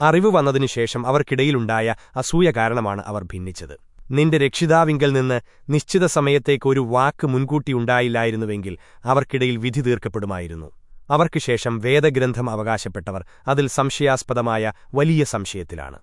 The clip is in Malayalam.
അറിവ് വന്നതിനുശേഷം അവർക്കിടയിലുണ്ടായ അസൂയ കാരണമാണ് അവർ ഭിന്നിച്ചത്. നിന്റെ രക്ഷിതാവിങ്കൽ നിന്ന് നിശ്ചിത സമയത്തേക്ക് ഒരു വാക്ക് മുൻകൂട്ടിയുണ്ടായില്ലായിരുന്നുവെങ്കിൽ അവർക്കിടയിൽ വിധി തീർക്കപ്പെടുമായിരുന്നു. അവർക്കുശേഷം വേദഗ്രന്ഥം അവകാശപ്പെട്ടവർ അതിൽ സംശയാസ്പദമായ വലിയ സംശയത്തിലാണ്.